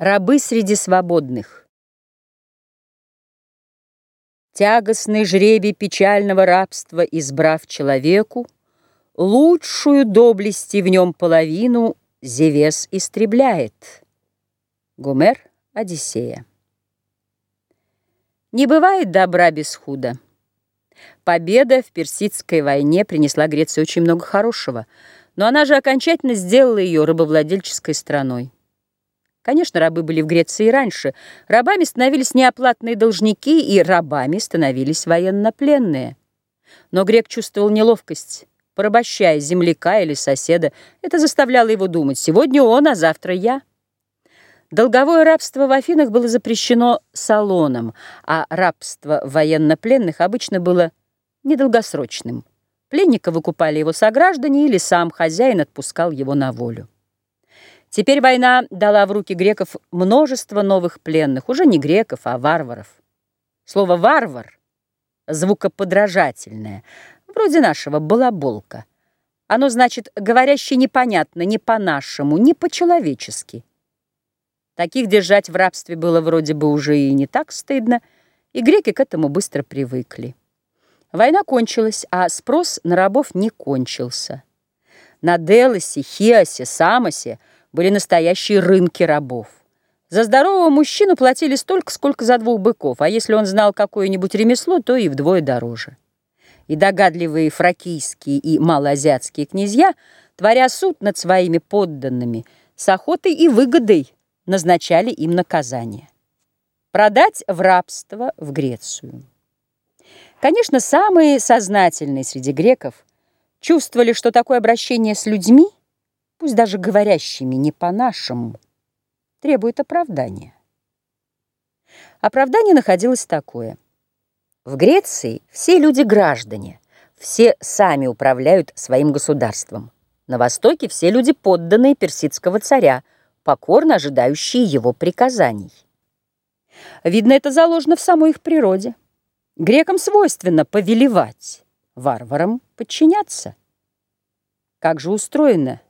Рабы среди свободных. Тягостный жребий печального рабства, избрав человеку, Лучшую доблести в нем половину Зевес истребляет. Гомер, Одиссея. Не бывает добра без худа. Победа в Персидской войне принесла Греции очень много хорошего, но она же окончательно сделала ее рабовладельческой страной. Конечно, рабы были в Греции и раньше. Рабами становились неоплатные должники, и рабами становились военнопленные. Но грек чувствовал неловкость, порабощая земляка или соседа. Это заставляло его думать, сегодня он, а завтра я. Долговое рабство в Афинах было запрещено салоном, а рабство военнопленных обычно было недолгосрочным. Пленника выкупали его сограждане или сам хозяин отпускал его на волю. Теперь война дала в руки греков множество новых пленных, уже не греков, а варваров. Слово «варвар» звукоподражательное, вроде нашего «балаболка». Оно значит «говорящий непонятно, не по-нашему, не по-человечески». Таких держать в рабстве было вроде бы уже и не так стыдно, и греки к этому быстро привыкли. Война кончилась, а спрос на рабов не кончился. На Делосе, Хиосе, Самосе – были настоящие рынки рабов. За здорового мужчину платили столько, сколько за двух быков, а если он знал какое-нибудь ремесло, то и вдвое дороже. И догадливые фракийские и малоазиатские князья, творя суд над своими подданными, с охотой и выгодой назначали им наказание. Продать в рабство в Грецию. Конечно, самые сознательные среди греков чувствовали, что такое обращение с людьми – пусть даже говорящими не по-нашему, требует оправдания. Оправдание находилось такое. В Греции все люди граждане, все сами управляют своим государством. На Востоке все люди подданные персидского царя, покорно ожидающие его приказаний. Видно, это заложено в самой их природе. Грекам свойственно повелевать, варварам подчиняться. Как же устроено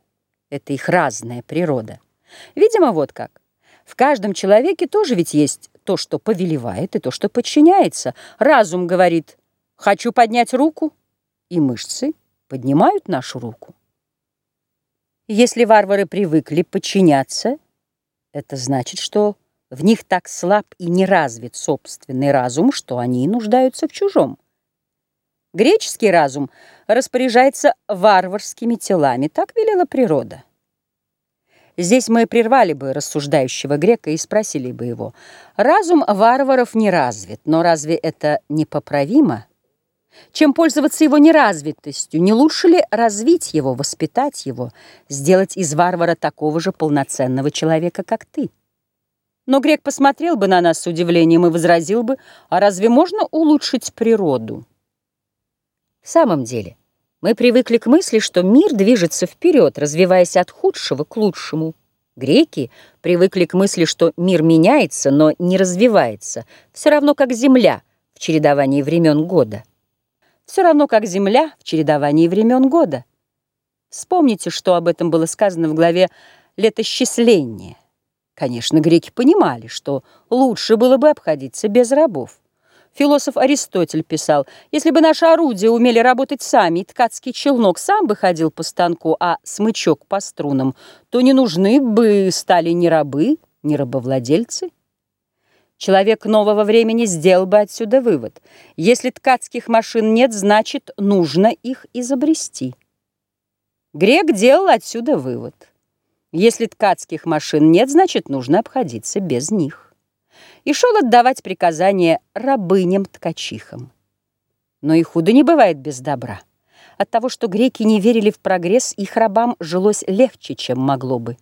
это их разная природа. Видимо, вот как. В каждом человеке тоже ведь есть то, что повелевает, и то, что подчиняется. Разум говорит «хочу поднять руку», и мышцы поднимают нашу руку. Если варвары привыкли подчиняться, это значит, что в них так слаб и не развит собственный разум, что они нуждаются в чужом. Греческий разум распоряжается варварскими телами, так велела природа. Здесь мы прервали бы рассуждающего грека и спросили бы его, разум варваров не развит, но разве это непоправимо? Чем пользоваться его неразвитостью? Не лучше ли развить его, воспитать его, сделать из варвара такого же полноценного человека, как ты? Но грек посмотрел бы на нас с удивлением и возразил бы, а разве можно улучшить природу? В самом деле, мы привыкли к мысли, что мир движется вперед, развиваясь от худшего к лучшему. Греки привыкли к мысли, что мир меняется, но не развивается, все равно как Земля в чередовании времен года. Все равно как Земля в чередовании времен года. Вспомните, что об этом было сказано в главе «Летосчисление». Конечно, греки понимали, что лучше было бы обходиться без рабов. Философ Аристотель писал, если бы наши орудия умели работать сами, и ткацкий челнок сам бы ходил по станку, а смычок по струнам, то не нужны бы стали ни рабы, ни рабовладельцы. Человек нового времени сделал бы отсюда вывод. Если ткацких машин нет, значит, нужно их изобрести. Грек делал отсюда вывод. Если ткацких машин нет, значит, нужно обходиться без них. И шел отдавать приказания рабыням-ткачихам. Но и худо не бывает без добра. От того, что греки не верили в прогресс, их рабам жилось легче, чем могло бы.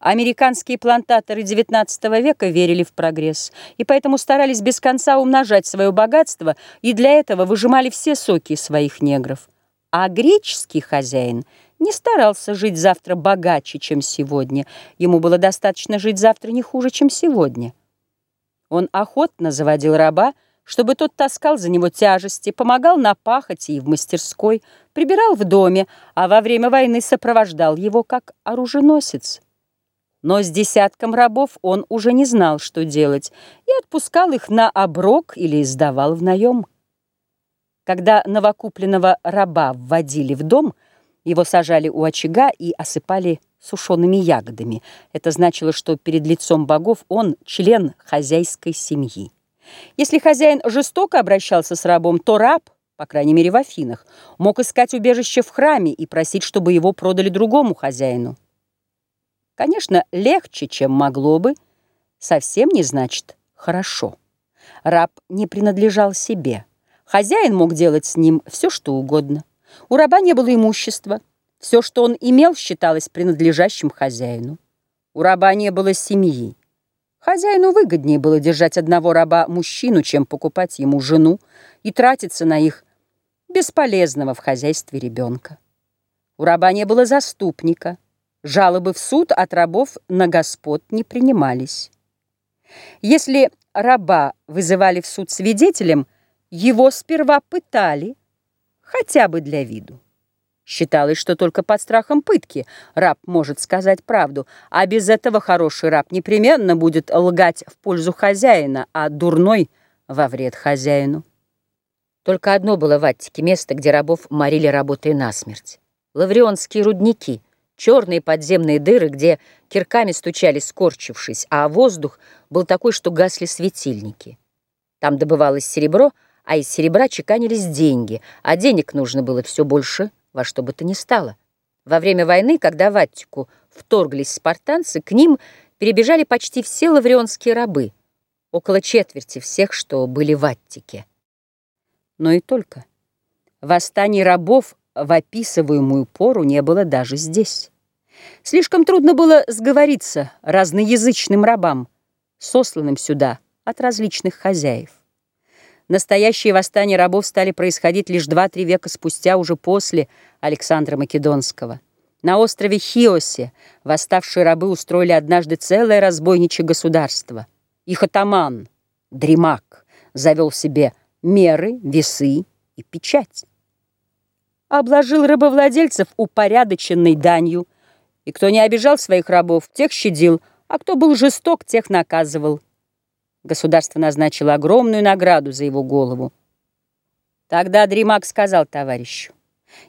Американские плантаторы XIX века верили в прогресс, и поэтому старались без конца умножать свое богатство, и для этого выжимали все соки своих негров. А греческий хозяин не старался жить завтра богаче, чем сегодня. Ему было достаточно жить завтра не хуже, чем сегодня. Он охотно заводил раба, чтобы тот таскал за него тяжести, помогал на пахоте и в мастерской, прибирал в доме, а во время войны сопровождал его как оруженосец. Но с десятком рабов он уже не знал, что делать, и отпускал их на оброк или сдавал в наем. Когда новокупленного раба вводили в дом, его сажали у очага и осыпали сушеными ягодами. Это значило, что перед лицом богов он член хозяйской семьи. Если хозяин жестоко обращался с рабом, то раб, по крайней мере в Афинах, мог искать убежище в храме и просить, чтобы его продали другому хозяину. Конечно, легче, чем могло бы, совсем не значит «хорошо». Раб не принадлежал себе. Хозяин мог делать с ним все, что угодно. У раба не было имущества. Все, что он имел, считалось принадлежащим хозяину. У раба не было семьи. Хозяину выгоднее было держать одного раба-мужчину, чем покупать ему жену и тратиться на их бесполезного в хозяйстве ребенка. У раба не было заступника. Жалобы в суд от рабов на господ не принимались. Если раба вызывали в суд свидетелем, его сперва пытали, хотя бы для виду. Считалось, что только под страхом пытки раб может сказать правду, а без этого хороший раб непременно будет лгать в пользу хозяина, а дурной — во вред хозяину. Только одно было в Аттике место, где рабов морили работой насмерть. Лаврионские рудники — черные подземные дыры, где кирками стучали, скорчившись, а воздух был такой, что гасли светильники. Там добывалось серебро, а из серебра чеканились деньги, а денег нужно было все больше во что бы то ни стало. Во время войны, когда в Аттику вторглись спартанцы, к ним перебежали почти все лаврионские рабы, около четверти всех, что были в Аттике. Но и только. Восстание рабов в описываемую пору не было даже здесь. Слишком трудно было сговориться разноязычным рабам, сосланным сюда от различных хозяев. Настоящие восстания рабов стали происходить лишь два-три века спустя, уже после Александра Македонского. На острове Хиосе восставшие рабы устроили однажды целое разбойничье государство. Их атаман, Дримак, завел себе меры, весы и печать обложил рабовладельцев упорядоченной данью, и кто не обижал своих рабов, тех щадил, а кто был жесток, тех наказывал. Государство назначило огромную награду за его голову. Тогда Дримак сказал товарищу,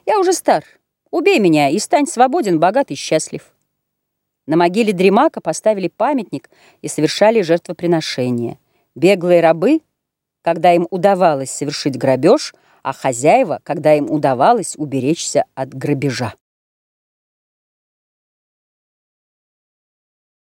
«Я уже стар, убей меня и стань свободен, богат и счастлив». На могиле Дримака поставили памятник и совершали жертвоприношение. Беглые рабы, когда им удавалось совершить грабеж, а хозяева, когда им удавалось уберечься от грабежа.